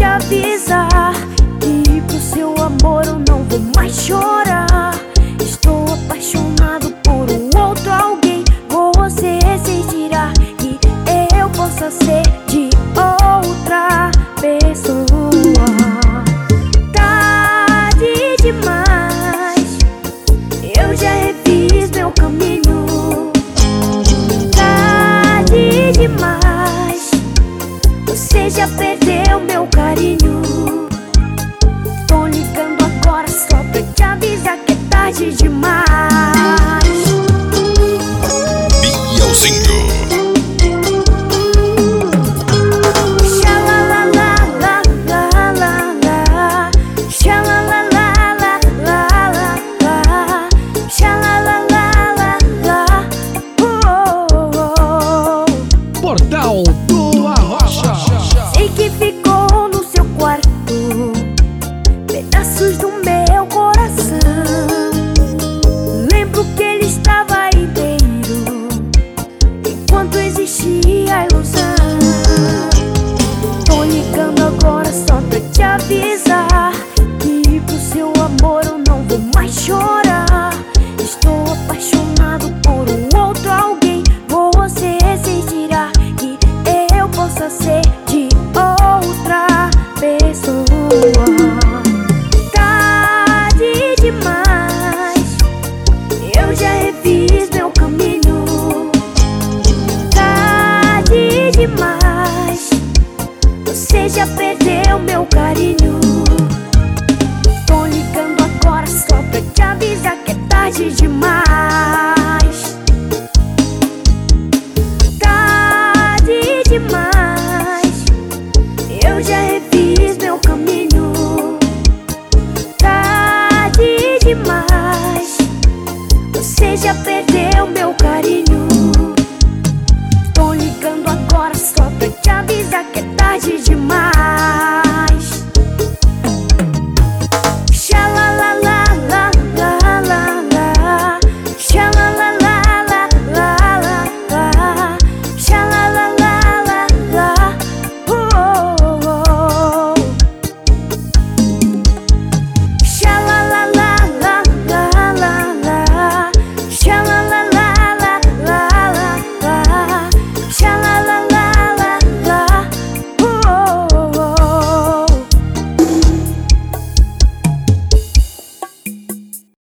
te avisar. perdeu meu carinho. Tô ligando agora só pra te avisar que é tarde demais. Seu amor eu não vou mais chorar. Estou apaixonado por um outro alguém. Você sentirá que eu possa ser de outra pessoa. Tarde demais, eu já refiz meu caminho. Tarde demais, você já perdeu meu carinho. Tarde demais. Tarde demais, eu já refiz meu caminho. Tarde demais, você já perdeu meu carinho. Tô ligando agora só pra te avisar que é tarde demais.